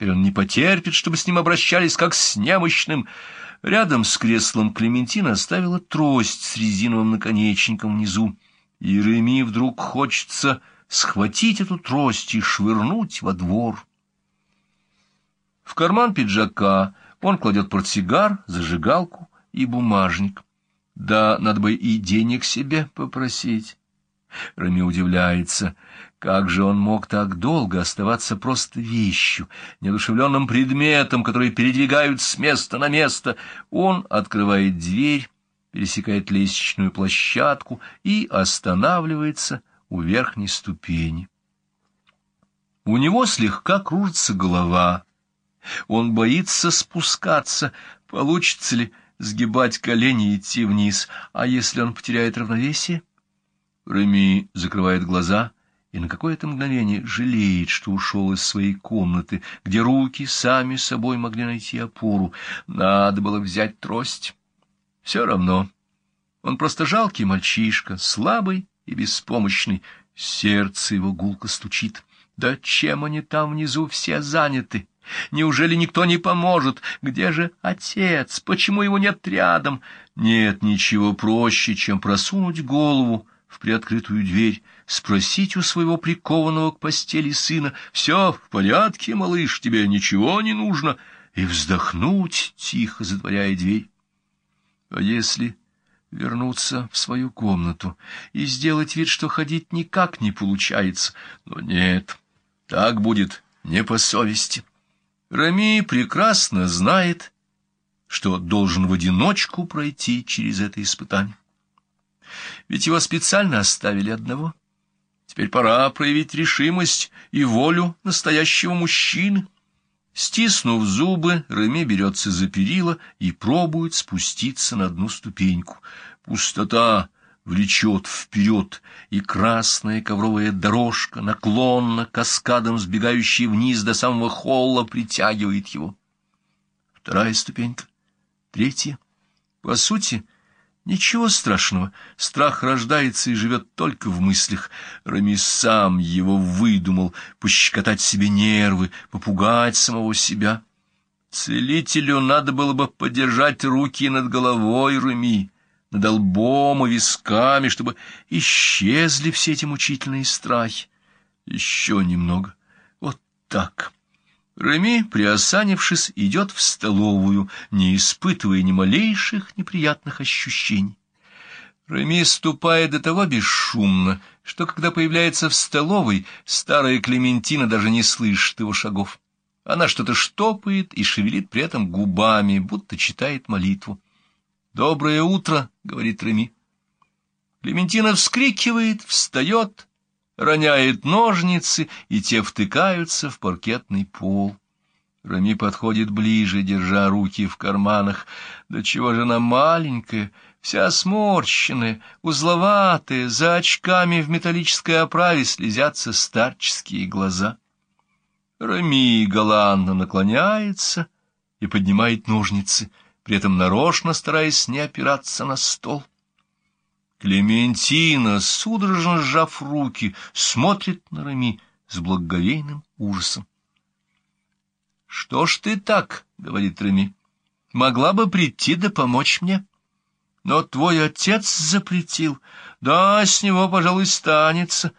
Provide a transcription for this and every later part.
Теперь он не потерпит, чтобы с ним обращались как с немощным. Рядом с креслом Клементина оставила трость с резиновым наконечником внизу. И Реми вдруг хочется схватить эту трость и швырнуть во двор. В карман пиджака он кладет портсигар, зажигалку и бумажник. Да, надо бы и денег себе попросить. Рами удивляется, как же он мог так долго оставаться просто вещью, неодушевленным предметом, который передвигают с места на место. Он открывает дверь, пересекает лестничную площадку и останавливается у верхней ступени. У него слегка кружится голова. Он боится спускаться, получится ли сгибать колени и идти вниз, а если он потеряет равновесие? Реми закрывает глаза и на какое-то мгновение жалеет, что ушел из своей комнаты, где руки сами собой могли найти опору. Надо было взять трость. Все равно. Он просто жалкий мальчишка, слабый и беспомощный. Сердце его гулко стучит. Да чем они там внизу все заняты? Неужели никто не поможет? Где же отец? Почему его нет рядом? Нет ничего проще, чем просунуть голову в приоткрытую дверь, спросить у своего прикованного к постели сына «Все в порядке, малыш, тебе ничего не нужно?» и вздохнуть, тихо затворяя дверь. А если вернуться в свою комнату и сделать вид, что ходить никак не получается? Но нет, так будет не по совести. Рами прекрасно знает, что должен в одиночку пройти через это испытание. Ведь его специально оставили одного. Теперь пора проявить решимость и волю настоящего мужчины. Стиснув зубы, Реми берется за перила и пробует спуститься на одну ступеньку. Пустота влечет вперед, и красная ковровая дорожка, наклонно, каскадом сбегающая вниз до самого холла, притягивает его. Вторая ступенька, третья. По сути, — Ничего страшного, страх рождается и живет только в мыслях. Рами сам его выдумал, пощекотать себе нервы, попугать самого себя. Целителю надо было бы подержать руки над головой Рами, над лбом и висками, чтобы исчезли все эти мучительные страхи. Еще немного. Вот так. Реми, приосанившись, идет в столовую, не испытывая ни малейших неприятных ощущений. Реми ступает до того бесшумно, что, когда появляется в столовой, старая Клементина даже не слышит его шагов. Она что-то штопает и шевелит при этом губами, будто читает молитву. «Доброе утро», — говорит Реми. Клементина вскрикивает, встает роняет ножницы, и те втыкаются в паркетный пол. Рами подходит ближе, держа руки в карманах. Да чего же она маленькая, вся сморщенная, узловатая, за очками в металлической оправе слезятся старческие глаза. Рами галантно наклоняется и поднимает ножницы, при этом нарочно стараясь не опираться на стол. Клементина, судорожно сжав руки, смотрит на Рами с благоговейным ужасом. — Что ж ты так, — говорит Рами, — могла бы прийти да помочь мне. Но твой отец запретил. Да, с него, пожалуй, станется.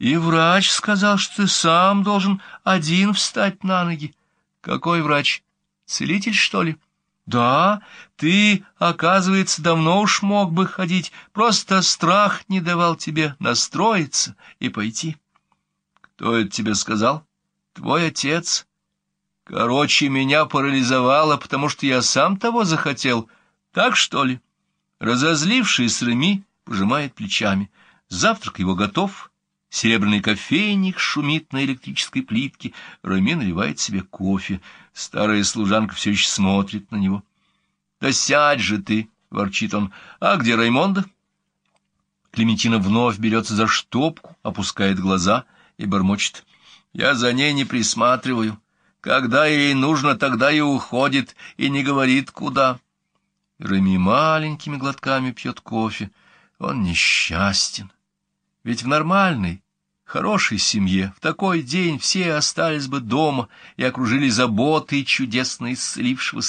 И врач сказал, что ты сам должен один встать на ноги. Какой врач? Целитель, что ли? — да, ты, оказывается, давно уж мог бы ходить, просто страх не давал тебе настроиться и пойти. Кто это тебе сказал? Твой отец. Короче, меня парализовало, потому что я сам того захотел. Так что ли? Разозлившись Реми пожимает плечами. Завтрак его готов. Серебряный кофейник шумит на электрической плитке. Рами наливает себе кофе. Старая служанка все еще смотрит на него. — Да сядь же ты! — ворчит он. — А где Раймонда? Клементина вновь берется за штопку, опускает глаза и бормочет. — Я за ней не присматриваю. Когда ей нужно, тогда и уходит, и не говорит, куда. Реми маленькими глотками пьет кофе. Он несчастен. Ведь в нормальной, хорошей семье в такой день все остались бы дома и окружили заботой чудесно исцелившего